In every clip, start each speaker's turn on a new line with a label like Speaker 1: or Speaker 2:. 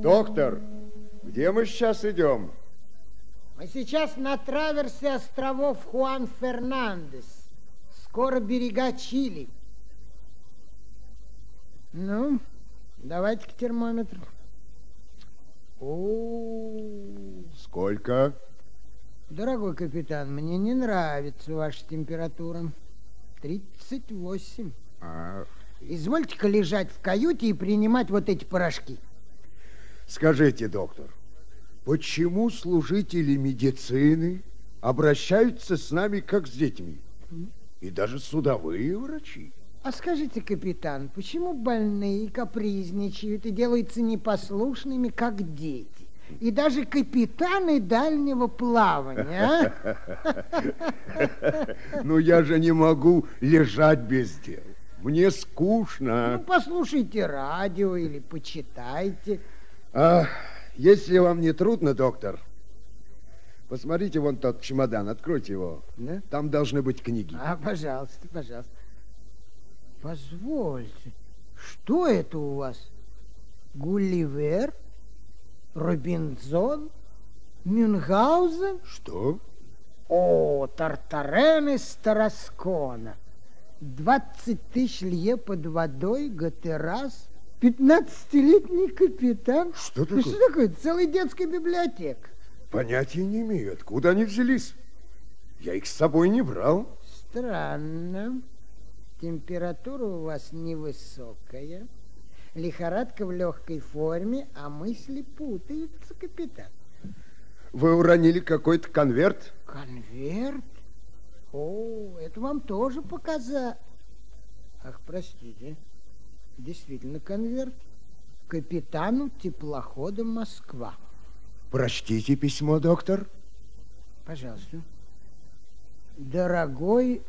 Speaker 1: Доктор, где мы сейчас идем?
Speaker 2: Мы сейчас на траверсе островов Хуан Фернандес. Скоро берега Чили. Ну, давайте к термометру. О,
Speaker 1: Сколько?
Speaker 2: дорогой капитан, мне не нравится ваша температура. 38.
Speaker 1: А,
Speaker 2: Извольте-ка лежать в каюте и принимать вот эти порошки.
Speaker 1: скажите, доктор, почему служители медицины обращаются с нами как с детьми? И даже судовые врачи.
Speaker 2: А скажите, капитан, почему больные капризничают и делаются непослушными, как дети? И даже капитаны дальнего плавания, а?
Speaker 1: Ну, я же не могу лежать без дел. Мне
Speaker 2: Ну,
Speaker 1: скучно.
Speaker 2: послушайте радио или почитайте.
Speaker 1: А, если вам не трудно, доктор, посмотрите вон тот чемодан, откройте его.
Speaker 2: Да?
Speaker 1: Там должны быть книги.
Speaker 2: А, пожалуйста, пожалуйста. Позвольте, что это у вас? Гулливер? Робинзон? Мюнхгаузен?
Speaker 1: Что?
Speaker 2: О, Тартарен из Тараскона. 20 тысяч лье под водой, Гатерас, 15-летний капитан.
Speaker 1: Что
Speaker 2: Ну,
Speaker 1: такое?
Speaker 2: Что такое? Целая детская библиотека.
Speaker 1: Понятия не имею, откуда они взялись. Я их с собой не брал.
Speaker 2: Странно. Температура у вас невысокая. Лихорадка в легкой форме, а мысли путаются, капитан.
Speaker 1: Вы уронили какой-то конверт?
Speaker 2: Конверт? О, это вам тоже показа... Ах, простите. Действительно конверт. Капитану теплохода Москва.
Speaker 1: Прочтите письмо, доктор.
Speaker 2: Пожалуйста. Дорогой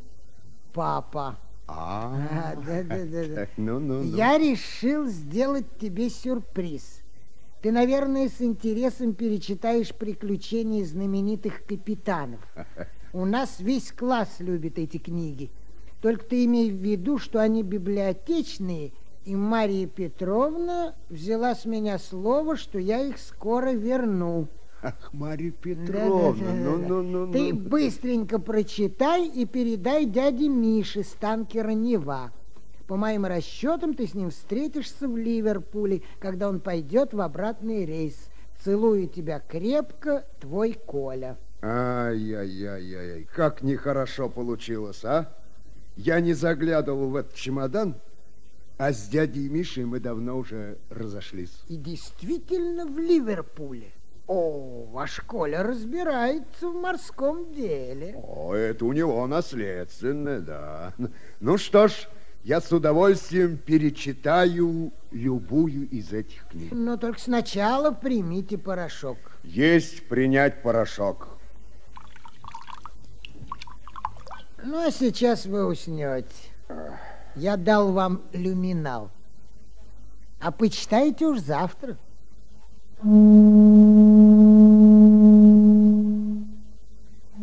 Speaker 2: папа.
Speaker 1: А,
Speaker 2: А, да-да-да.
Speaker 1: так, ну, ну, ну.
Speaker 2: Я решил сделать тебе сюрприз. Ты, наверное, с интересом перечитаешь приключения знаменитых капитанов. У нас весь класс любит эти книги. Только ты имей в виду, что они библиотечные, и Мария Петровна взяла с меня слово, что я их скоро верну.
Speaker 1: Ах, Марья Петровна, ну,
Speaker 2: Да-да-да-да-да.
Speaker 1: ну, ну,
Speaker 2: Ты
Speaker 1: ну.
Speaker 2: быстренько прочитай и передай дяде Мише с танкера Нева. По моим расчетам, ты с ним встретишься в Ливерпуле, когда он пойдет в обратный рейс. Целую тебя крепко, твой Коля.
Speaker 1: Ай-яй-яй-яй, как нехорошо получилось, а? Я не заглядывал в этот чемодан, а с дядей Мишей мы давно уже разошлись.
Speaker 2: И действительно в Ливерпуле. О, ваш Коля разбирается в морском деле.
Speaker 1: О, это у него наследственное, да. Ну что ж, я с удовольствием перечитаю любую из этих книг.
Speaker 2: Но только сначала примите порошок.
Speaker 1: Есть принять порошок.
Speaker 2: Ну, а сейчас вы уснете. Я дал вам люминал. А почитайте уж завтра.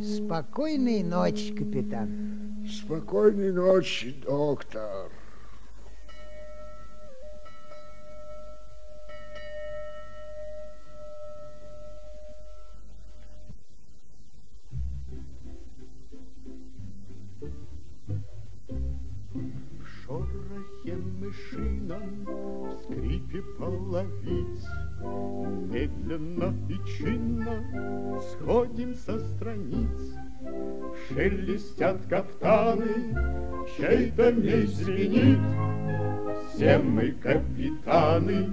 Speaker 2: Спокойной ночи, капитан.
Speaker 1: Спокойной ночи, доктор.
Speaker 3: В шорохе мышином, в скрипе половиц Медленно и чинно сходим со страниц. Шелестят кафтаны, чей-то меч звенит. Все мы капитаны,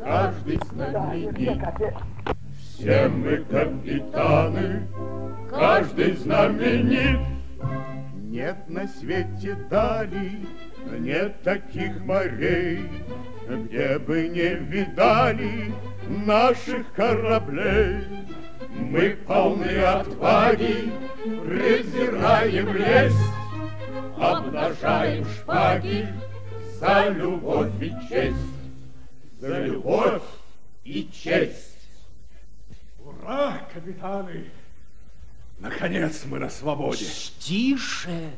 Speaker 3: каждый знаменит. Все мы капитаны, каждый знаменит. Нет на свете дали, нет таких морей, Где бы не видали наших кораблей. Мы полны отваги, презираем лесть, Обнажаем шпаги за любовь и честь, За любовь и честь.
Speaker 4: Ура, капитаны! Наконец мы на свободе.
Speaker 5: Тише!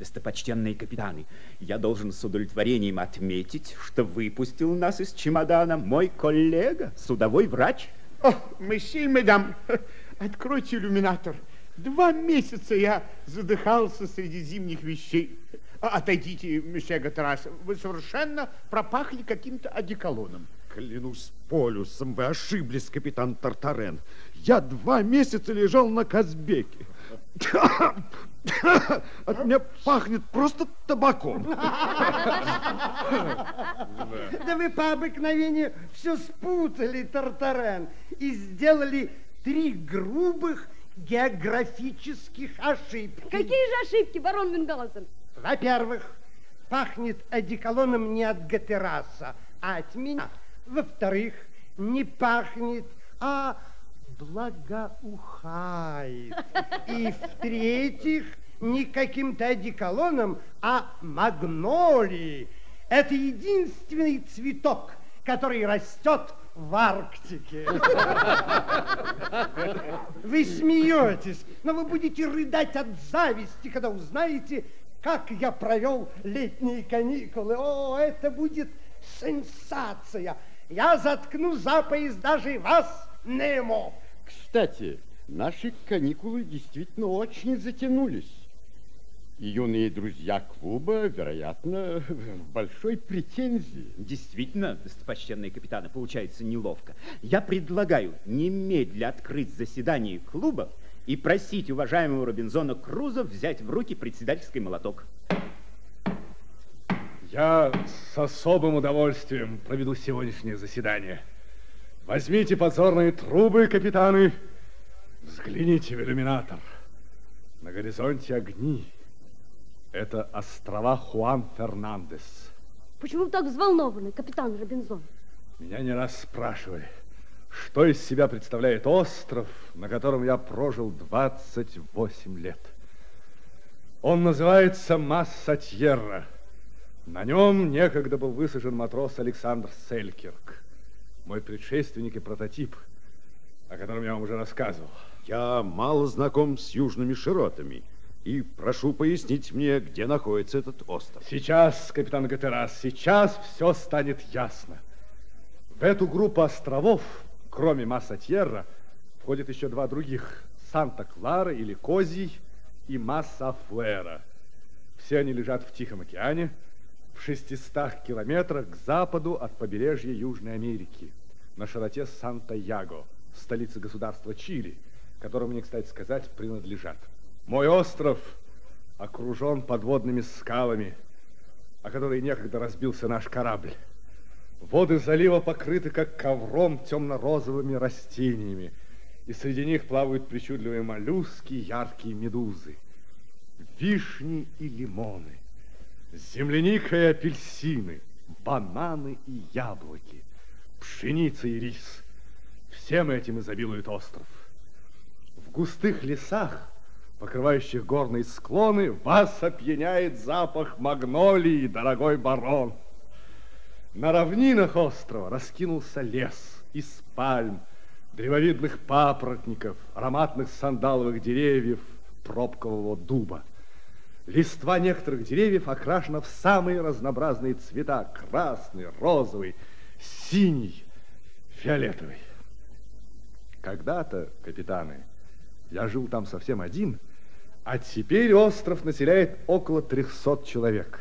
Speaker 5: Достопочтенные капитаны, я должен с удовлетворением отметить, что выпустил нас из чемодана мой коллега, судовой врач.
Speaker 3: О, месье медам, откройте иллюминатор. Два месяца я задыхался среди зимних вещей. А, отойдите, месье Гатерас, вы совершенно пропахли каким-то одеколоном.
Speaker 6: Клянусь полюсом, вы ошиблись, капитан Тартарен. Я два месяца лежал на Казбеке. От меня пахнет просто табаком.
Speaker 7: Да вы по обыкновению все спутали, Тартарен, и сделали три грубых географических ошибки.
Speaker 8: Какие же ошибки, барон Вингаузен?
Speaker 7: Во-первых, пахнет одеколоном не от Гатераса, а от меня. Во-вторых, не пахнет, а благоухает. И в-третьих, не каким-то одеколоном, а магнолией. Это единственный цветок, который растет в Арктике. Вы смеетесь, но вы будете рыдать от зависти, когда узнаете, как я провел летние каникулы. О, это будет сенсация. Я заткну за пояс даже вас, Немо.
Speaker 9: Кстати, наши каникулы действительно очень затянулись. И юные друзья клуба, вероятно, в большой претензии.
Speaker 5: Действительно, достопочтенные капитаны, получается неловко. Я предлагаю немедля открыть заседание клуба и просить уважаемого Робинзона Круза взять в руки председательский молоток.
Speaker 4: Я с особым удовольствием проведу сегодняшнее заседание. Возьмите подзорные трубы, капитаны, взгляните в иллюминатор. На горизонте огни. Это острова Хуан Фернандес.
Speaker 8: Почему вы так взволнованы, капитан Робинзон?
Speaker 4: Меня не раз спрашивали, что из себя представляет остров, на котором я прожил 28 лет. Он называется Массатьерра. На нем некогда был высажен матрос Александр Селькирк, мой предшественник и прототип, о котором я вам уже рассказывал.
Speaker 6: Я мало знаком с южными широтами. И прошу пояснить мне, где находится этот остров.
Speaker 4: Сейчас, капитан Гатерас, сейчас все станет ясно. В эту группу островов, кроме Масса-Тьерра, входят еще два других. Санта-Клара или Козий и Масса-Фуэра. Все они лежат в Тихом океане, в 600 километрах к западу от побережья Южной Америки, на широте Санта-Яго, столицы государства Чили, которому мне, кстати сказать, принадлежат. Мой остров окружен подводными скалами, о которые некогда разбился наш корабль. Воды залива покрыты, как ковром, темно-розовыми растениями, и среди них плавают причудливые моллюски, яркие медузы, вишни и лимоны, земляника и апельсины, бананы и яблоки, пшеница и рис. Всем этим изобилует остров. В густых лесах покрывающих горные склоны, вас опьяняет запах магнолии, дорогой барон. На равнинах острова раскинулся лес из пальм, древовидных папоротников, ароматных сандаловых деревьев, пробкового дуба. Листва некоторых деревьев окрашена в самые разнообразные цвета. Красный, розовый, синий, фиолетовый. Когда-то, капитаны, я жил там совсем один – а теперь остров населяет около 300 человек.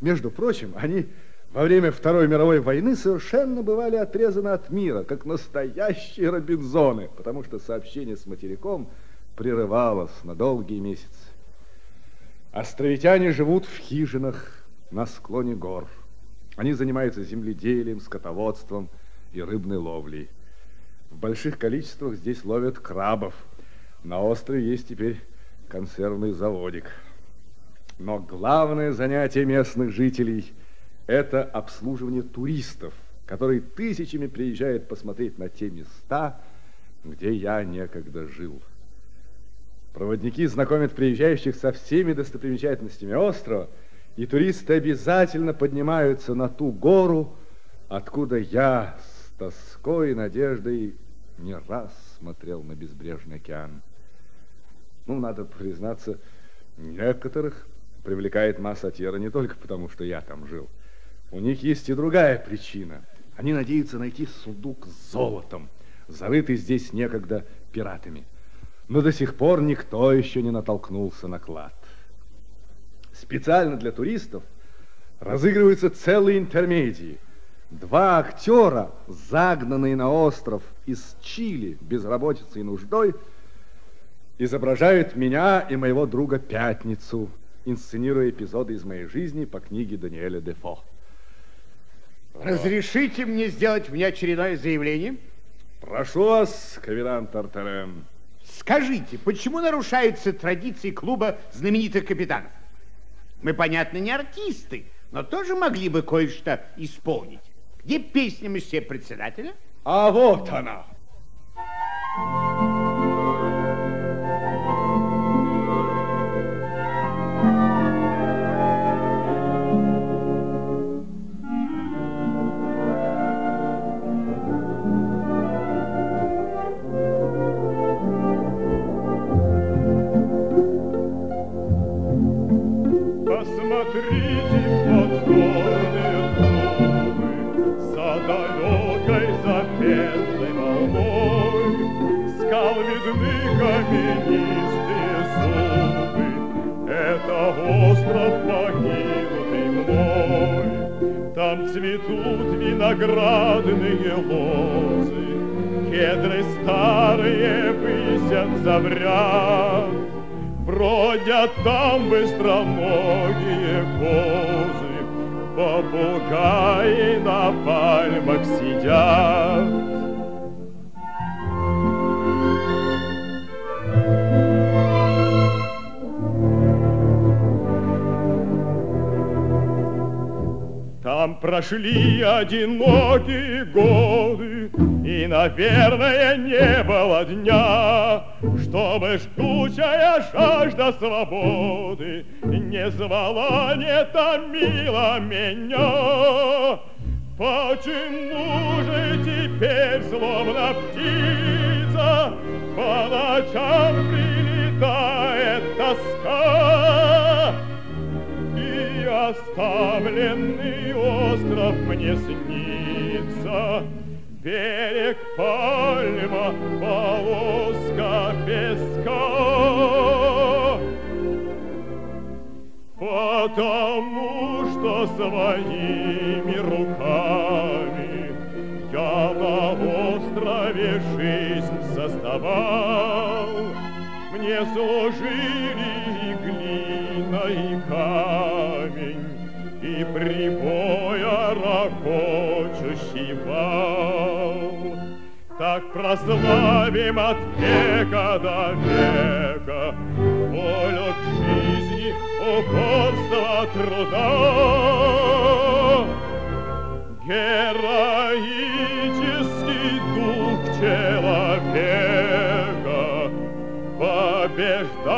Speaker 4: Между прочим, они во время Второй мировой войны совершенно бывали отрезаны от мира, как настоящие Робинзоны, потому что сообщение с материком прерывалось на долгие месяцы. Островитяне живут в хижинах на склоне гор. Они занимаются земледелием, скотоводством и рыбной ловлей. В больших количествах здесь ловят крабов. На острове есть теперь консервный заводик. Но главное занятие местных жителей – это обслуживание туристов, которые тысячами приезжают посмотреть на те места, где я некогда жил. Проводники знакомят приезжающих со всеми достопримечательностями острова, и туристы обязательно поднимаются на ту гору, откуда я с тоской и надеждой не раз смотрел на безбрежный океан. Ну, надо признаться, некоторых привлекает Массатьера не только потому, что я там жил. У них есть и другая причина. Они надеются найти сундук с золотом, зарытый здесь некогда пиратами. Но до сих пор никто еще не натолкнулся на клад. Специально для туристов разыгрываются целые интермедии. Два актера, загнанные на остров из Чили безработицей и нуждой, изображают меня и моего друга Пятницу, инсценируя эпизоды из моей жизни по книге Даниэля Дефо.
Speaker 3: Разрешите мне сделать внеочередное заявление?
Speaker 4: Прошу вас, капитан Тартарен.
Speaker 3: Скажите, почему нарушаются традиции клуба знаменитых капитанов? Мы, понятно, не артисты, но тоже могли бы кое-что исполнить. Где песня месье председателя?
Speaker 4: А вот она.
Speaker 10: Посмотрите виноградные лозы Кедры старые высятся в ряд Бродят там быстроногие козы, Попугаи на пальмах сидят. Прошли одинокие годы, И, наверное, не было дня, Чтобы жгучая жажда свободы Не звала, не томила меня. Почему же теперь, словно птица, По ночам прилетает тоска? Оставленный остров мне снится, Берег пальма, полоска песка. Потому что своими руками Я на острове жизнь создавал, Мне служили и глина, и камень, прибоя ракочущий вал. Так прославим от века до века Волю к жизни, упорство труда. Героический дух человека Побеждает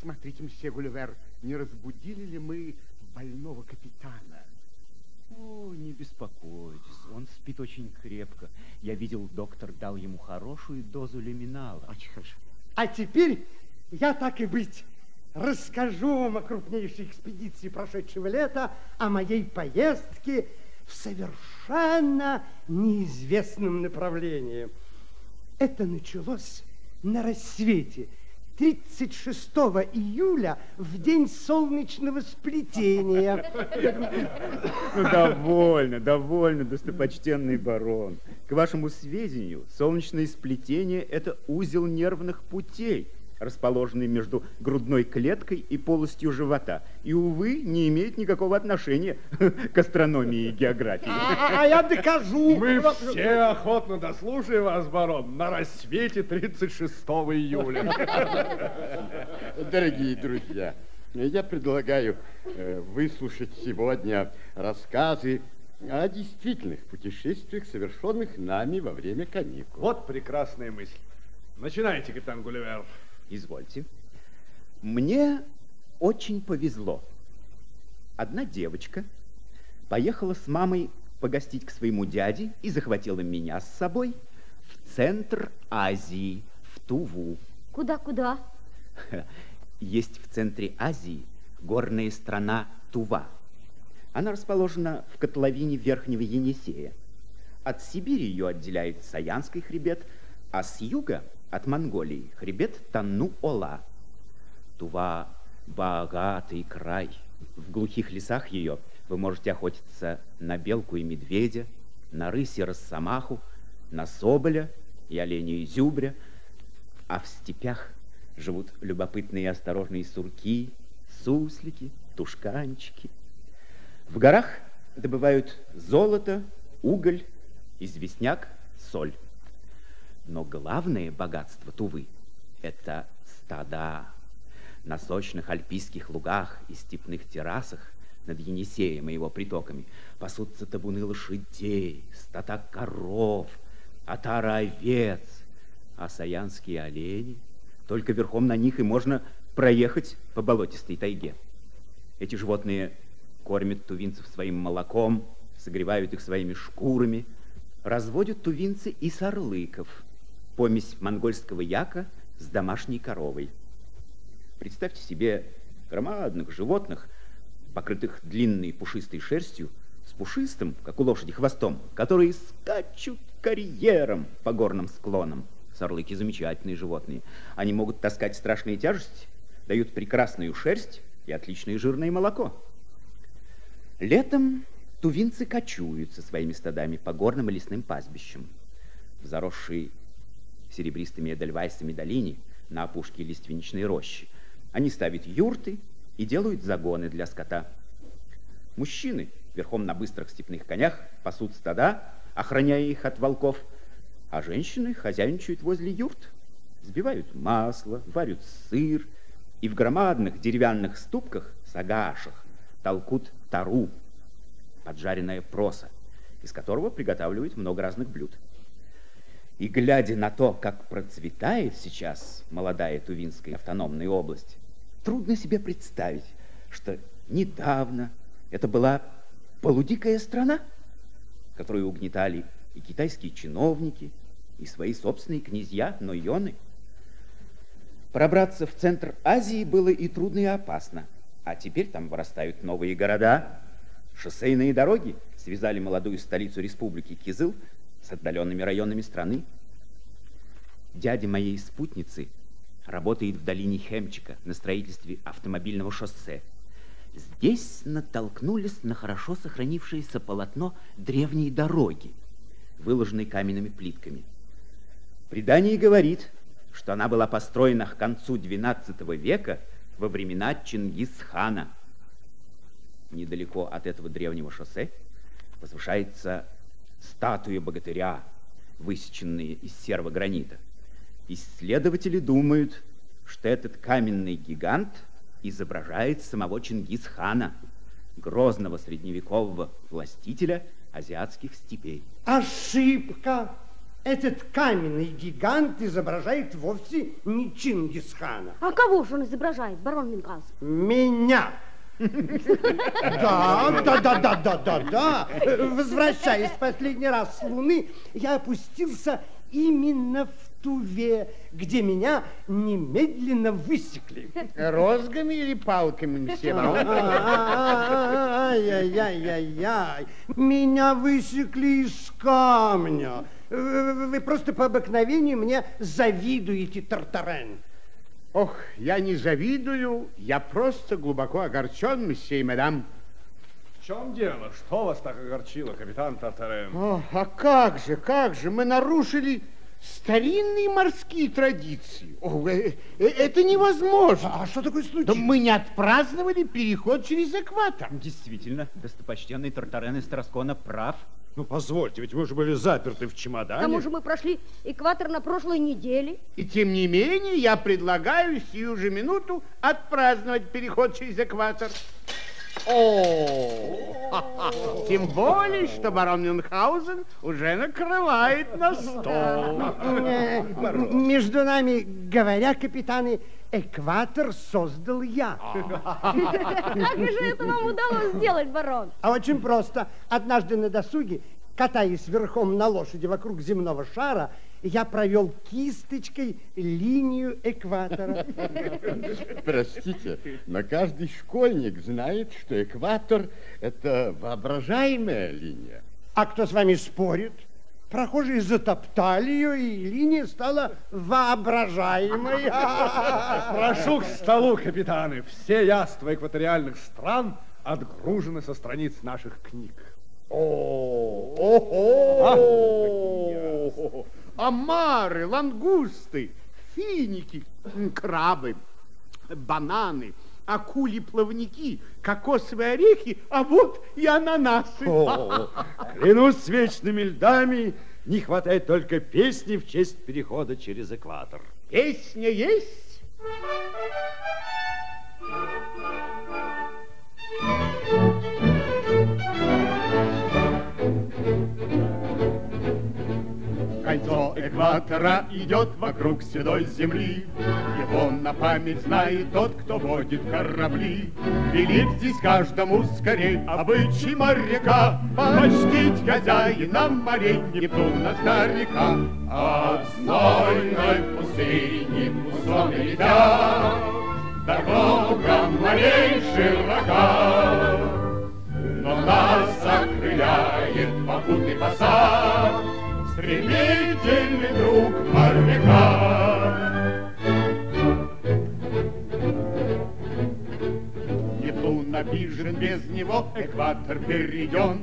Speaker 3: смотрите, мсье Гулливер, не разбудили ли мы больного капитана?
Speaker 5: О, не беспокойтесь, он спит очень крепко. Я видел, доктор дал ему хорошую дозу лиминала.
Speaker 3: Очень хорошо.
Speaker 7: А теперь я так и быть расскажу вам о крупнейшей экспедиции прошедшего лета, о моей поездке в совершенно неизвестном направлении. Это началось на рассвете 36 июля в день солнечного сплетения.
Speaker 5: Ну, довольно, довольно, достопочтенный барон. К вашему сведению, солнечное сплетение – это узел нервных путей, расположенный между грудной клеткой и полостью живота. И, увы, не имеет никакого отношения к астрономии и географии.
Speaker 7: А, а я докажу.
Speaker 4: Мы все охотно дослушаем вас, барон, на рассвете 36 июля.
Speaker 9: Дорогие друзья, я предлагаю э, выслушать сегодня рассказы о действительных путешествиях, совершенных нами во время каникул.
Speaker 4: Вот прекрасная мысль. Начинайте, капитан Гулливер.
Speaker 5: Извольте. Мне очень повезло. Одна девочка поехала с мамой погостить к своему дяде и захватила меня с собой в центр Азии, в Туву.
Speaker 8: Куда-куда?
Speaker 5: Есть в центре Азии горная страна Тува. Она расположена в котловине Верхнего Енисея. От Сибири ее отделяет Саянский хребет, а с юга от Монголии хребет Танну-Ола. Тува – богатый край. В глухих лесах ее вы можете охотиться на белку и медведя, на рыси росомаху, на соболя и оленя и зюбря, а в степях живут любопытные и осторожные сурки, суслики, тушканчики. В горах добывают золото, уголь, известняк, соль. Но главное богатство Тувы – это стада. На сочных альпийских лугах и степных террасах над Енисеем и его притоками пасутся табуны лошадей, стада коров, отара овец, а саянские олени. Только верхом на них и можно проехать по болотистой тайге. Эти животные кормят тувинцев своим молоком, согревают их своими шкурами, разводят тувинцы и сорлыков, помесь монгольского яка с домашней коровой. Представьте себе громадных животных, покрытых длинной пушистой шерстью, с пушистым, как у лошади, хвостом, которые скачут карьером по горным склонам. Сорлыки замечательные животные. Они могут таскать страшные тяжести, дают прекрасную шерсть и отличное жирное молоко. Летом тувинцы кочуют со своими стадами по горным и лесным пастбищам. В заросшей серебристыми эдельвайсами долине на опушке лиственничной рощи они ставят юрты и делают загоны для скота. Мужчины верхом на быстрых степных конях пасут стада, охраняя их от волков, а женщины хозяйничают возле юрт, сбивают масло, варят сыр и в громадных деревянных ступках, сагашах, толкут тару, поджаренная проса, из которого приготавливают много разных блюд. И глядя на то, как процветает сейчас молодая Тувинская автономная область, Трудно себе представить, что недавно это была полудикая страна, которую угнетали и китайские чиновники, и свои собственные князья, но йоны. Пробраться в центр Азии было и трудно, и опасно. А теперь там вырастают новые города. Шоссейные дороги связали молодую столицу республики Кизыл с отдаленными районами страны. Дядя моей спутницы – работает в долине Хемчика на строительстве автомобильного шоссе. Здесь натолкнулись на хорошо сохранившееся полотно древней дороги, выложенной каменными плитками. Предание говорит, что она была построена к концу XII века во времена Чингисхана. Недалеко от этого древнего шоссе возвышается статуя богатыря, высеченная из серого гранита. Исследователи думают, что этот каменный гигант изображает самого Чингисхана, грозного средневекового властителя азиатских степей.
Speaker 7: Ошибка! Этот каменный гигант изображает вовсе не Чингисхана.
Speaker 8: А кого же он изображает, барон Мингаз?
Speaker 7: Меня! Да, да, да, да, да, да, да. Возвращаясь последний раз с Луны, я опустился именно в Туве, где меня немедленно высекли.
Speaker 3: Розгами или палками, мсье
Speaker 7: Ай-яй-яй-яй-яй. Меня высекли из камня. Вы просто по обыкновению мне завидуете, Тартарен.
Speaker 3: Ох, я не завидую, я просто глубоко огорчен, месье и мадам.
Speaker 4: В чем дело? Что вас так огорчило, капитан Тартарен?
Speaker 3: О, а как же, как же, мы нарушили старинные морские традиции. О, э, э, это невозможно.
Speaker 7: А что такое случай?
Speaker 3: Да мы не отпраздновали переход через экватор.
Speaker 5: Действительно, достопочтенный Тартарен из Траскона прав.
Speaker 11: Ну, позвольте, ведь вы же были заперты в чемодане.
Speaker 8: К тому же мы прошли экватор на прошлой неделе.
Speaker 3: И тем не менее я предлагаю сию же минуту отпраздновать переход через экватор. О,
Speaker 12: Тем более, что барон Мюнхгаузен уже накрывает на стол.
Speaker 7: Э, Между нами говоря, капитаны, экватор создал я.
Speaker 8: Как же это вам удалось сделать, барон?
Speaker 7: А очень просто. Однажды на досуге, катаясь верхом на лошади вокруг земного шара, я провел кисточкой линию экватора.
Speaker 9: Простите, но каждый школьник знает, что экватор – это воображаемая линия.
Speaker 7: А кто с вами спорит? Прохожие затоптали ее, и линия стала воображаемой.
Speaker 4: Прошу к столу, капитаны. Все яства экваториальных стран отгружены со страниц наших книг.
Speaker 12: О, о, омары, лангусты, финики, крабы, бананы, акули-плавники, кокосовые орехи, а вот и ананасы.
Speaker 11: О, клянусь вечными льдами, не хватает только песни в честь перехода через экватор.
Speaker 12: Песня есть? Экватора идет вокруг седой земли. Его на память знает тот, кто водит корабли. Велит здесь каждому скорей обычай моряка Почтить хозяина морей Нептуна старика. От знойной пустыни мусоны летят, Дорога морей широка. Но нас окрыляет попутный посад, Стремительный друг моряка. Нептун обижен, без него экватор перейден.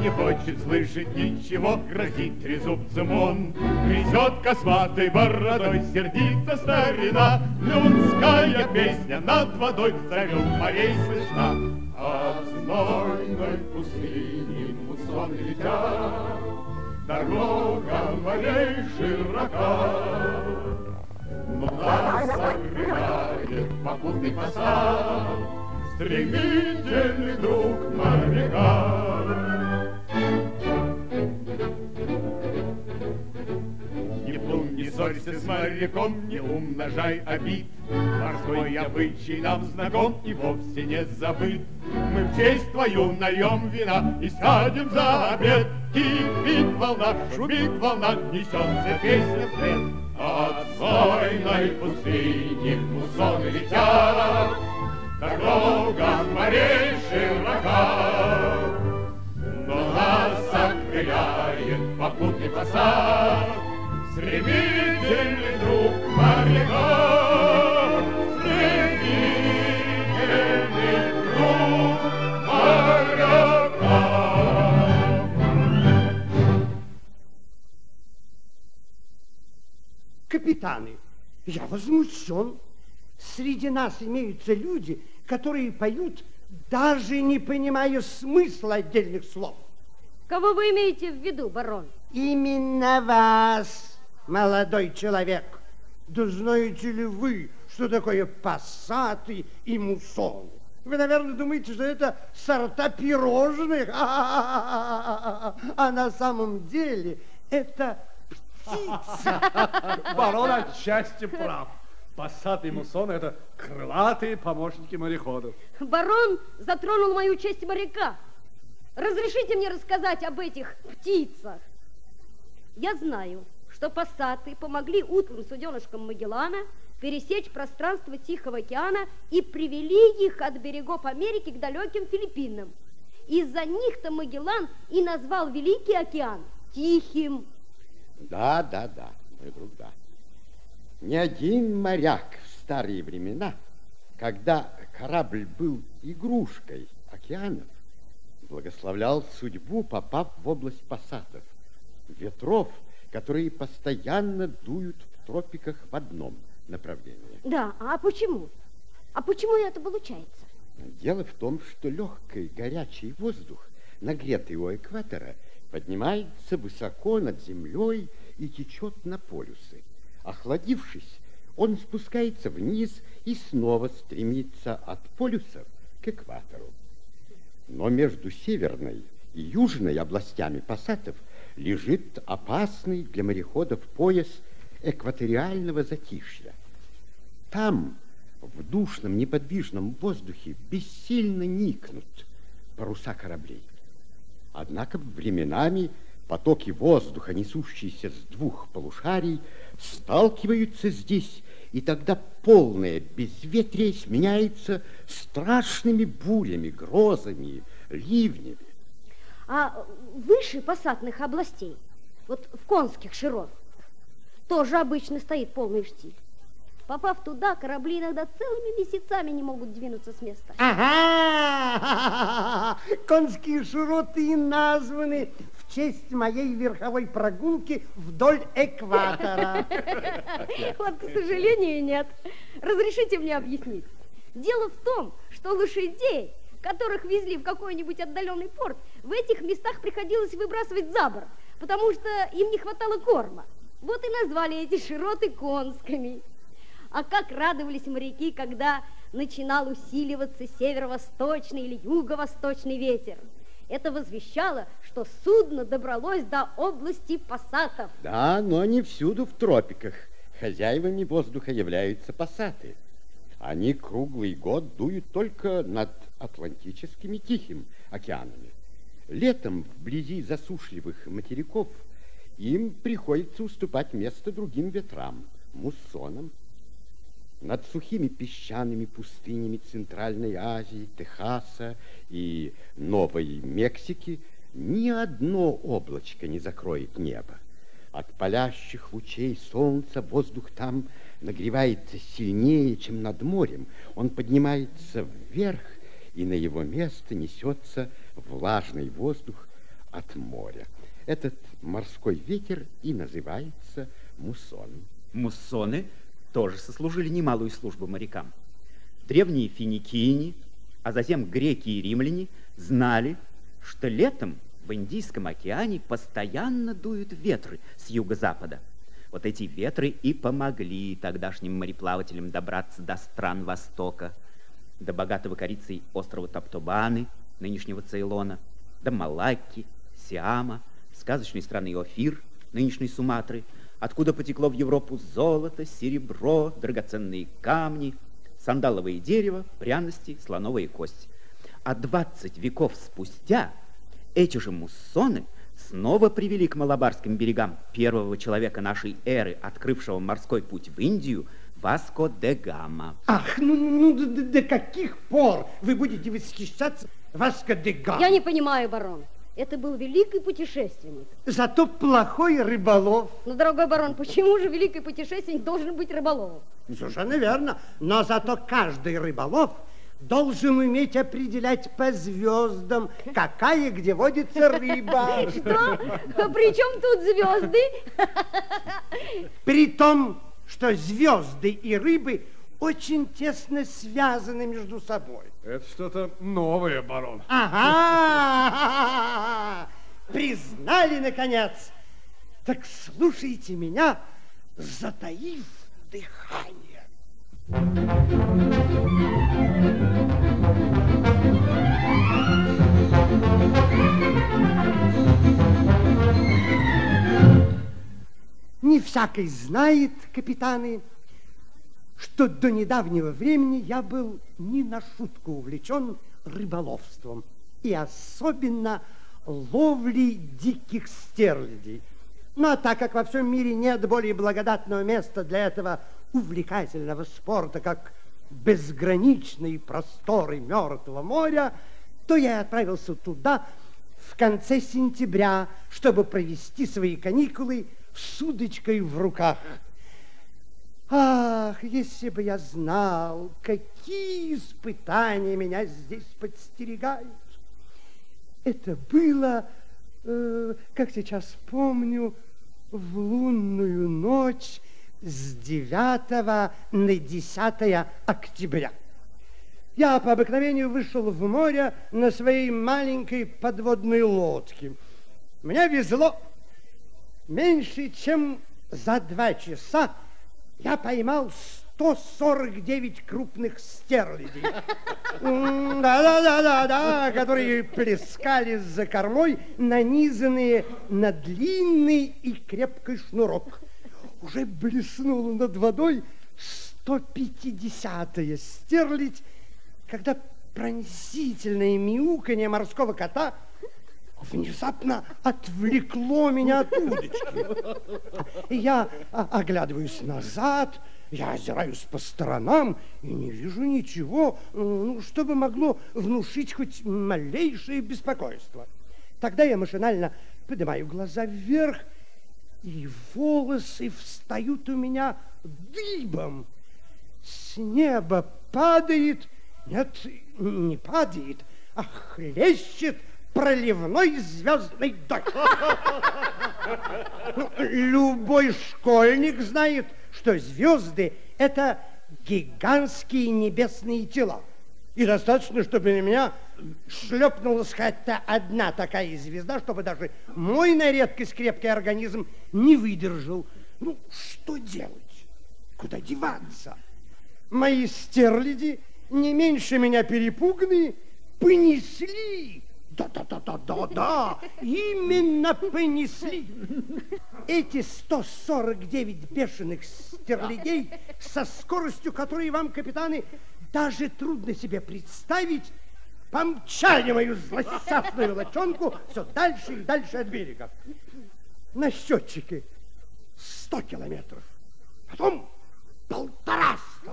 Speaker 12: Не хочет слышать ничего, грозит трезубцем он. Грязет косматой бородой, сердито старина. Людская песня над водой зовет морей слышна. От знойной пустыни мусон летят, Дорога морей широка. Но нас окрыляет попутный посад, Стремительный друг моряка. Ссорься с моряком, не умножай обид. Морской обычай нам знаком и вовсе не забыт. Мы в честь твою нальем вина и сядем за обед. Кипит волна, шумит волна, несется песня вслед. От знойной пустыни мусоны летят, Дорога морей широка. Но нас окрыляет попутный посад, Стремительный друг моряка. Стремительный друг моряка.
Speaker 7: Капитаны, я возмущен. Среди нас имеются люди, которые поют, даже не понимая смысла отдельных слов.
Speaker 8: Кого вы имеете в виду, барон?
Speaker 7: Именно вас, молодой человек. Да знаете ли вы, что такое пассаты и мусон? Вы, наверное, думаете, что это сорта пирожных, а на самом деле это птица.
Speaker 4: Барон отчасти прав. Пассат и мусон – это крылатые помощники мореходов.
Speaker 8: Барон затронул мою честь моряка. Разрешите мне рассказать об этих птицах. Я знаю, что пассаты помогли утлым суденышкам Магеллана пересечь пространство Тихого океана и привели их от берегов Америки к далеким Филиппинам. Из-за них-то Магеллан и назвал Великий океан Тихим.
Speaker 9: Да, да, да, мой друг, да. Ни один моряк в старые времена, когда корабль был игрушкой океанов, благословлял судьбу, попав в область пассатов, ветров, которые постоянно дуют в тропиках в одном направлении.
Speaker 8: Да, а почему? А почему это получается?
Speaker 9: Дело в том, что легкий горячий воздух, нагретый у экватора, поднимается высоко над землей и течет на полюсы. Охладившись, он спускается вниз и снова стремится от полюсов к экватору. Но между северной и южной областями пассатов лежит опасный для мореходов пояс экваториального затишья. Там, в душном неподвижном воздухе, бессильно никнут паруса кораблей. Однако временами потоки воздуха, несущиеся с двух полушарий, сталкиваются здесь, и тогда полное безветрие сменяется страшными бурями, грозами, ливнями.
Speaker 8: А выше посадных областей, вот в конских широтах, тоже обычно стоит полный штиль. Попав туда, корабли иногда целыми месяцами не могут двинуться с места.
Speaker 7: Ага! Конские широты и названы в честь моей верховой прогулки вдоль экватора.
Speaker 8: Вот, к сожалению, нет. Разрешите мне объяснить. Дело в том, что лошадей, которых везли в какой-нибудь отдаленный порт, в этих местах приходилось выбрасывать за борт, потому что им не хватало корма. Вот и назвали эти широты конскими. А как радовались моряки, когда начинал усиливаться северо-восточный или юго-восточный ветер. Это возвещало, что судно добралось до области пассатов.
Speaker 9: Да, но не всюду в тропиках. Хозяевами воздуха являются пассаты. Они круглый год дуют только над Атлантическим и Тихим океанами. Летом вблизи засушливых материков им приходится уступать место другим ветрам, муссонам. Над сухими песчаными пустынями Центральной Азии, Техаса и Новой Мексики ни одно облачко не закроет небо. От палящих лучей солнца воздух там нагревается сильнее, чем над морем. Он поднимается вверх, и на его место несется влажный воздух от моря. Этот морской ветер и называется муссон.
Speaker 5: Муссоны тоже сослужили немалую службу морякам. Древние финикийне, а затем греки и римляне знали, что летом в Индийском океане постоянно дуют ветры с юго-запада. Вот эти ветры и помогли тогдашним мореплавателям добраться до стран Востока, до богатого корицей острова Таптобаны, нынешнего Цейлона, до Малакки, Сиама, сказочной страны Офир, нынешней Суматры, откуда потекло в Европу золото, серебро, драгоценные камни, сандаловое дерево, пряности, слоновая кость. А 20 веков спустя эти же муссоны снова привели к Малабарским берегам первого человека нашей эры, открывшего морской путь в Индию, Васко де Гама.
Speaker 7: Ах, ну, ну до, до- до каких пор вы будете восхищаться Васко де Гама?
Speaker 8: Я не понимаю, барон. Это был великий путешественник.
Speaker 7: Зато плохой рыболов.
Speaker 8: Но, дорогой барон, почему же великий путешественник должен быть рыболовом?
Speaker 7: Совершенно верно. Но зато каждый рыболов должен уметь определять по звездам, какая где водится рыба.
Speaker 8: Что? При чем тут звезды?
Speaker 7: При том, что звезды и рыбы очень тесно связаны между собой.
Speaker 4: Это что-то новое, барон.
Speaker 7: Ага! Признали, наконец. Так слушайте меня, затаив дыхание. Не всякий знает, капитаны, что до недавнего времени я был не на шутку увлечен рыболовством и особенно ловлей диких стерлядей. Ну, а так как во всем мире нет более благодатного места для этого увлекательного спорта, как безграничные просторы Мертвого моря, то я отправился туда в конце сентября, чтобы провести свои каникулы с удочкой в руках. Ах, если бы я знал, какие испытания меня здесь подстерегают. Это было, э, как сейчас помню, в лунную ночь с 9 на 10 октября. Я по обыкновению вышел в море на своей маленькой подводной лодке. Мне везло. Меньше чем за два часа я поймал 149 крупных стерлядей. Да-да-да-да-да, которые плескались за кормой, нанизанные на длинный и крепкий шнурок. Уже блеснула над водой 150-я стерлядь, когда пронзительное мяуканье морского кота внезапно отвлекло меня от удочки. Я оглядываюсь назад, я озираюсь по сторонам и не вижу ничего, ну, что бы могло внушить хоть малейшее беспокойство. Тогда я машинально поднимаю глаза вверх, и волосы встают у меня дыбом. С неба падает, нет, не падает, а хлещет проливной звездный дождь. Любой школьник знает, что звезды – это гигантские небесные тела. И достаточно, чтобы на меня шлепнулась хотя одна такая звезда, чтобы даже мой на редкость крепкий организм не выдержал. Ну, что делать? Куда деваться? Мои стерляди, не меньше меня перепуганные, понесли да-да-да-да-да-да, именно понесли. Эти 149 бешеных стерлядей со скоростью, которой вам, капитаны, даже трудно себе представить, помчали мою злосчастную лочонку все дальше и дальше от берега. На счетчике 100 километров, потом полтораста,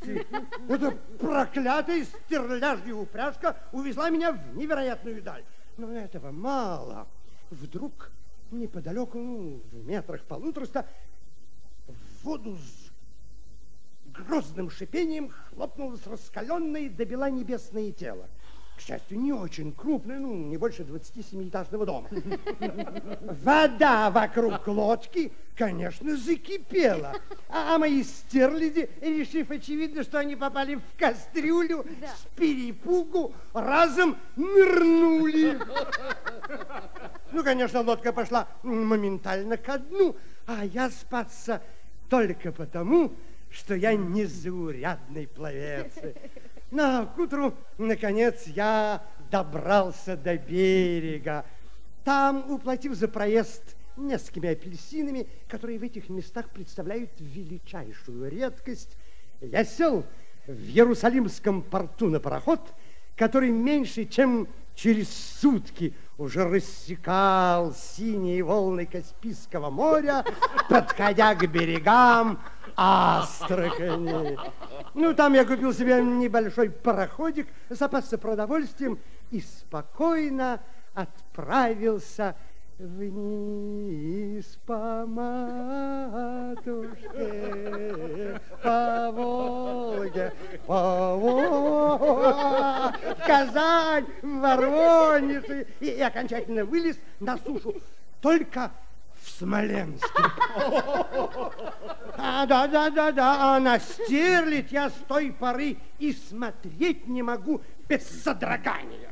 Speaker 7: двести. Эта проклятая стерляжья упряжка увезла меня в невероятную даль. Но этого мало. Вдруг неподалеку, ну, в метрах полутораста, в воду с грозным шипением хлопнулось раскаленное до бела небесное тело. К счастью, не очень крупное, ну, не больше 27-этажного дома. Вода вокруг лодки, конечно, закипела. А, а мои стерляди, решив, очевидно, что они попали в кастрюлю, да. с перепугу разом нырнули. Ну, конечно, лодка пошла моментально ко дну, а я спасся только потому, что я незаурядный пловец. Но к утру, наконец, я добрался до берега. Там, уплатив за проезд несколькими апельсинами, которые в этих местах представляют величайшую редкость, я сел в Иерусалимском порту на пароход, который меньше, чем через сутки уже рассекал синие волны Каспийского моря, подходя к берегам Астрахани. Ну, там я купил себе небольшой пароходик, запасся продовольствием и спокойно отправился вниз по матушке, по Волге, по Волге, Казань, Воронеж и, и окончательно вылез на сушу. Только в Смоленске. А, да, да, да, да, а на стерлить я с той поры и смотреть не могу без содрогания.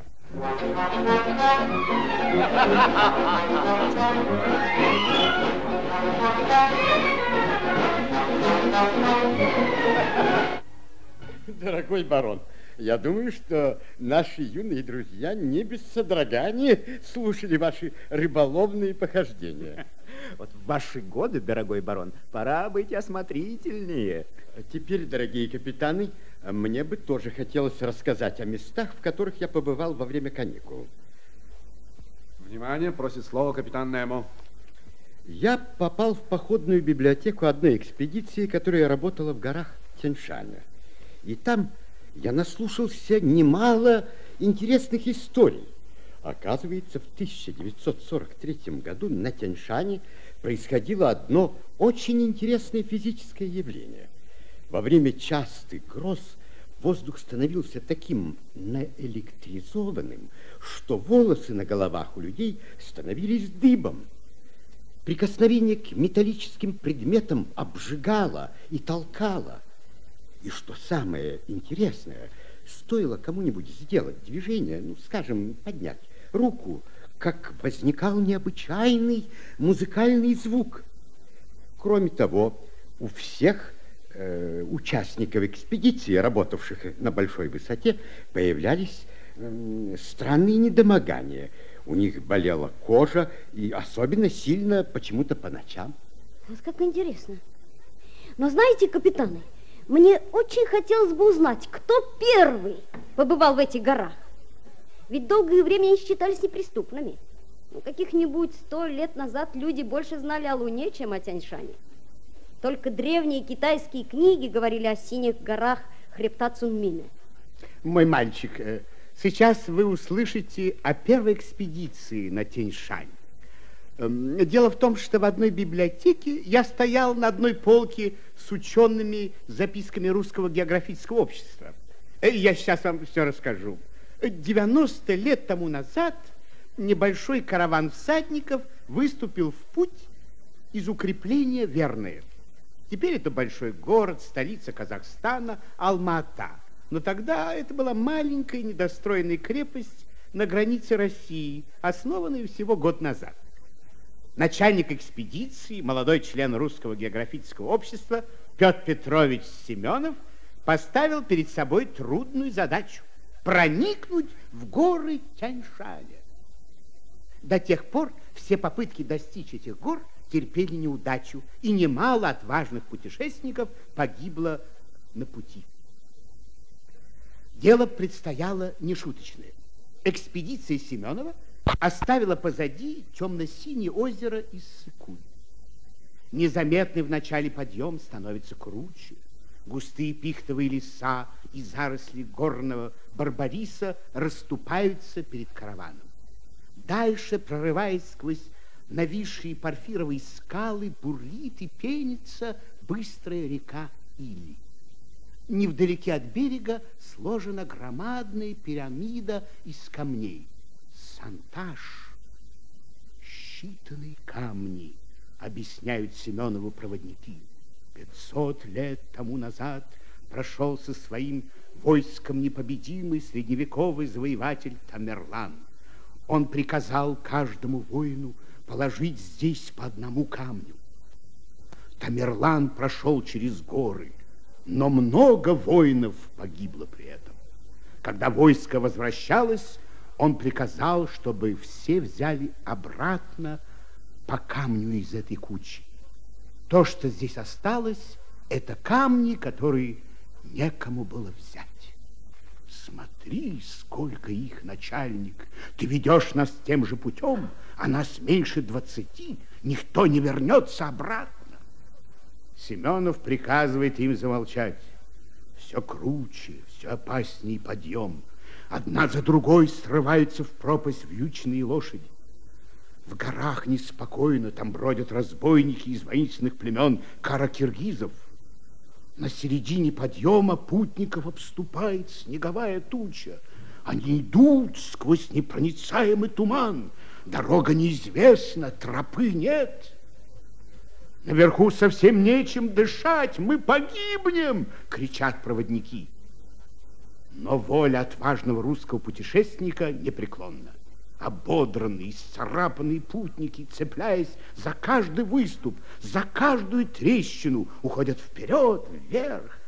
Speaker 9: Дорогой барон, я думаю, что наши юные друзья не без содрогания слушали ваши рыболовные похождения.
Speaker 5: Вот в ваши годы, дорогой барон, пора быть осмотрительнее.
Speaker 9: Теперь, дорогие капитаны, мне бы тоже хотелось рассказать о местах, в которых я побывал во время каникул.
Speaker 4: Внимание, просит слово капитан Немо.
Speaker 9: Я попал в походную библиотеку одной экспедиции, которая работала в горах Тяньшаня. И там я наслушался немало интересных историй. Оказывается, в 1943 году на Тяньшане происходило одно очень интересное физическое явление. Во время частых гроз воздух становился таким наэлектризованным, что волосы на головах у людей становились дыбом. Прикосновение к металлическим предметам обжигало и толкало. И что самое интересное, стоило кому-нибудь сделать движение, ну, скажем, поднять руку, как возникал необычайный музыкальный звук. Кроме того, у всех э, участников экспедиции, работавших на большой высоте, появлялись э, странные недомогания. У них болела кожа, и особенно сильно почему-то по ночам.
Speaker 8: Вот как интересно. Но знаете, капитаны, мне очень хотелось бы узнать, кто первый побывал в этих горах. Ведь долгое время они считались неприступными. Ну, каких-нибудь сто лет назад люди больше знали о Луне, чем о Тяньшане. Только древние китайские книги говорили о синих горах хребта Цунмина.
Speaker 3: Мой мальчик, э, сейчас вы услышите о первой экспедиции на Тяньшань. Эм, дело в том, что в одной библиотеке я стоял на одной полке с учеными записками Русского географического общества. Э, я сейчас вам все расскажу. 90 лет тому назад небольшой караван всадников выступил в путь из укрепления Верные. Теперь это большой город, столица Казахстана, Алма-Ата. Но тогда это была маленькая недостроенная крепость на границе России, основанная всего год назад. Начальник экспедиции, молодой член Русского географического общества Петр Петрович Семенов поставил перед собой трудную задачу – проникнуть в горы Тяньшаня. До тех пор все попытки достичь этих гор терпели неудачу, и немало отважных путешественников погибло на пути. Дело предстояло нешуточное. Экспедиция Семенова оставила позади темно-синее озеро Иссыкуль. Незаметный в начале подъем становится круче. Густые пихтовые леса и заросли горного барбариса расступаются перед караваном. Дальше, прорываясь сквозь нависшие порфировые скалы, бурлит и пенится быстрая река Или. Невдалеке от берега сложена громадная пирамида из камней. Сантаж. Считанные камни, объясняют Семенову проводники. Пятьсот лет тому назад прошел со своим войском непобедимый средневековый завоеватель Тамерлан. Он приказал каждому воину положить здесь по одному камню. Тамерлан прошел через горы, но много воинов погибло при этом. Когда войско возвращалось, он приказал, чтобы все взяли обратно по камню из этой кучи. То, что здесь осталось, это камни, которые некому было взять. Смотри, сколько их, начальник. Ты ведешь нас тем же путем, а нас меньше двадцати. Никто не вернется обратно. Семенов приказывает им замолчать. Все круче, все опаснее подъем. Одна за другой срываются в пропасть вьючные лошади. В горах неспокойно, там бродят разбойники из воинственных племен каракиргизов. На середине подъема путников обступает снеговая туча. Они идут сквозь непроницаемый туман. Дорога неизвестна, тропы нет. Наверху совсем нечем дышать, мы погибнем, кричат проводники. Но воля отважного русского путешественника непреклонна ободранные, исцарапанные путники, цепляясь за каждый выступ, за каждую трещину, уходят вперед, вверх.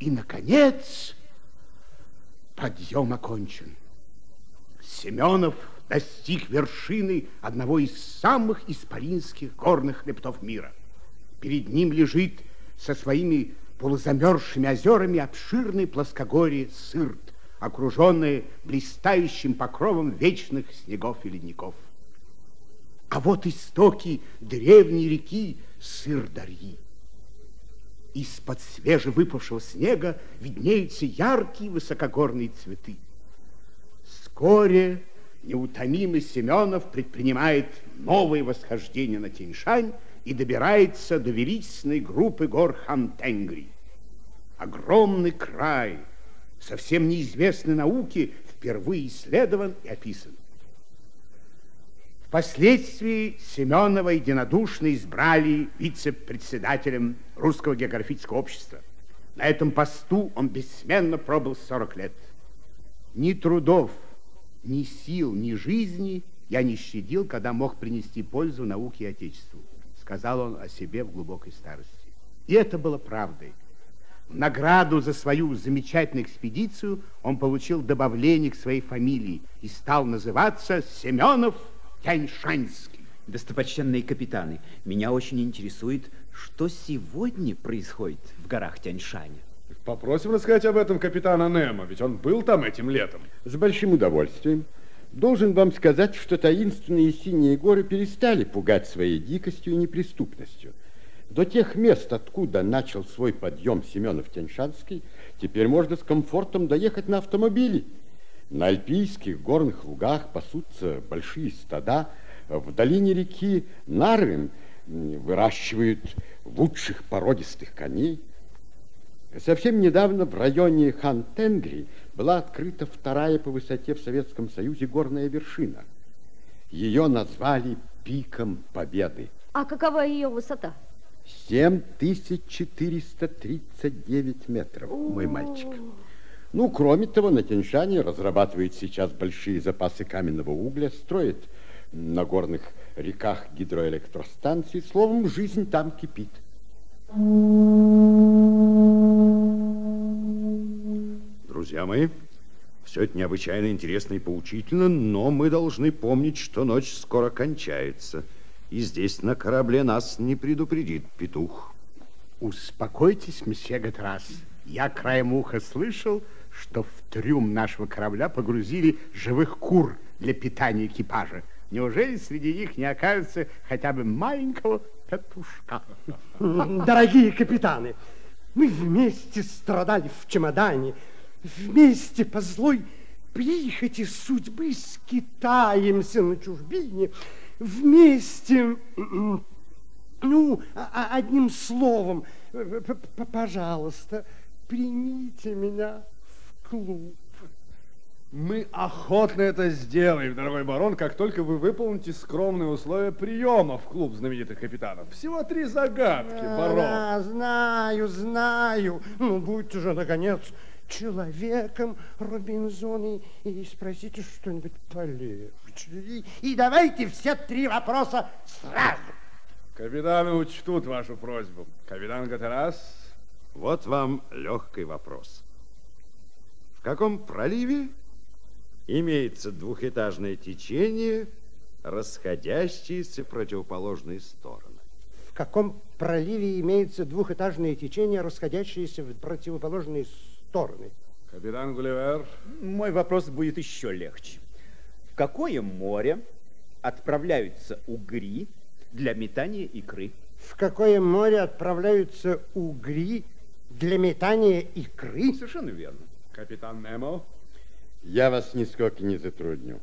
Speaker 3: И, наконец, подъем окончен. Семенов достиг вершины одного из самых исполинских горных хребтов мира. Перед ним лежит со своими полузамерзшими озерами обширный плоскогорье Сырт окруженные блистающим покровом вечных снегов и ледников. А вот истоки древней реки Сырдарьи. Из-под свежевыпавшего снега виднеются яркие высокогорные цветы. Вскоре неутомимый Семенов предпринимает новое восхождение на Тяньшань и добирается до величественной группы гор Хантенгри. Огромный край – совсем неизвестной науке, впервые исследован и описан. Впоследствии Семенова единодушно избрали вице-председателем Русского географического общества. На этом посту он бессменно пробыл 40 лет. Ни трудов, ни сил, ни жизни я не щадил, когда мог принести пользу науке и Отечеству, сказал он о себе в глубокой старости. И это было правдой. В награду за свою замечательную экспедицию он получил добавление к своей фамилии и стал называться Семенов Тяньшанский.
Speaker 5: Достопочтенные капитаны, меня очень интересует, что сегодня происходит в горах Тяньшаня.
Speaker 4: Попросим рассказать об этом капитана Немо, ведь он был там этим летом.
Speaker 9: С большим удовольствием. Должен вам сказать, что таинственные синие горы перестали пугать своей дикостью и неприступностью. До тех мест, откуда начал свой подъем Семенов-Тяньшанский, теперь можно с комфортом доехать на автомобиле. На альпийских горных лугах пасутся большие стада, в долине реки Нарын выращивают лучших породистых коней. Совсем недавно в районе Хан-Тенгри была открыта вторая по высоте в Советском Союзе горная вершина. Ее назвали Пиком Победы.
Speaker 8: А какова ее высота?
Speaker 9: 7439 метров, мой мальчик. Ну, кроме того, на Тяньшане разрабатывают сейчас большие запасы каменного угля, строят на горных реках гидроэлектростанции. Словом, жизнь там кипит.
Speaker 11: Друзья мои, все это необычайно интересно и поучительно, но мы должны помнить, что ночь скоро кончается, и здесь на корабле нас не предупредит петух.
Speaker 3: Успокойтесь, месье Гатрас. Я краем уха слышал, что в трюм нашего корабля погрузили живых кур для питания экипажа. Неужели среди них не окажется хотя бы маленького петушка?
Speaker 7: Дорогие капитаны, мы вместе страдали в чемодане, вместе по злой прихоти судьбы скитаемся на чужбине, вместе, ну, а, а, одним словом, пожалуйста, примите меня в клуб.
Speaker 4: Мы охотно это сделаем, дорогой барон, как только вы выполните скромные условия приема в клуб знаменитых капитанов. Всего три загадки, барон.
Speaker 7: Да, знаю, знаю. Ну, будьте же, наконец, человеком, Робинзон, и, спросите что-нибудь полегче. И, и давайте все три вопроса сразу.
Speaker 4: Капитаны учтут вашу просьбу. Капитан Гатерас.
Speaker 11: Вот вам легкий вопрос. В каком проливе имеется двухэтажное течение, расходящиеся в противоположные стороны.
Speaker 7: В каком проливе имеется двухэтажное течение, расходящееся в противоположные стороны?
Speaker 4: Капитан Гулливер.
Speaker 5: Мой вопрос будет еще легче. В какое море отправляются угри для метания икры?
Speaker 7: В какое море отправляются угри для метания икры?
Speaker 5: Совершенно верно.
Speaker 4: Капитан Немо.
Speaker 9: Я вас нисколько не затрудню.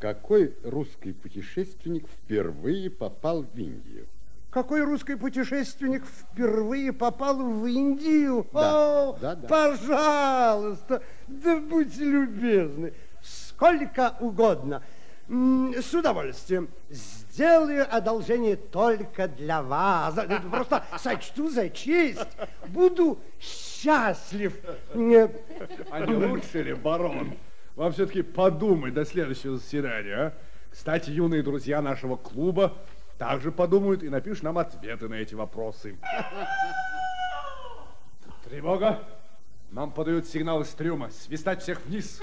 Speaker 9: Какой русский путешественник впервые попал в Индию?
Speaker 7: Какой русский путешественник впервые попал в Индию?
Speaker 9: Да,
Speaker 7: О,
Speaker 9: да, да.
Speaker 7: Пожалуйста, да будьте любезны, сколько угодно. С удовольствием. Сделаю одолжение только для вас. Просто сочту за честь. Буду счастлив.
Speaker 4: А не лучше ли, барон, вам все-таки подумать до следующего заседания, а? Кстати, юные друзья нашего клуба также подумают и напишут нам ответы на эти вопросы. Тревога! Нам подают сигнал из трюма. Свистать всех вниз.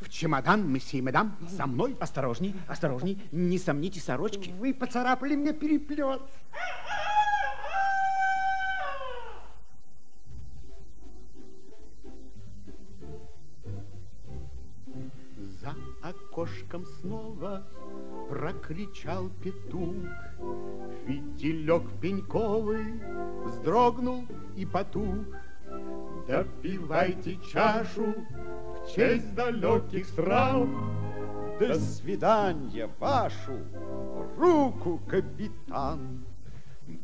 Speaker 3: В чемодан, месье и мадам, за мной.
Speaker 5: Осторожней, осторожней, не сомните сорочки.
Speaker 7: Вы поцарапали мне переплет.
Speaker 3: Снова прокричал петух. Фитилек пеньковый вздрогнул и потух. Допивайте чашу в честь далеких стран.
Speaker 11: До свидания вашу руку, капитан.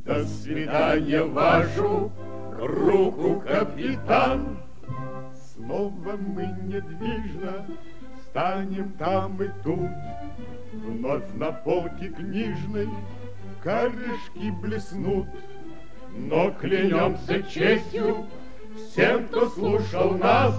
Speaker 10: До свидания вашу руку, капитан.
Speaker 3: Снова мы недвижно станем там и тут. Вновь на полке книжной корешки блеснут.
Speaker 10: Но клянемся честью всем, кто слушал нас.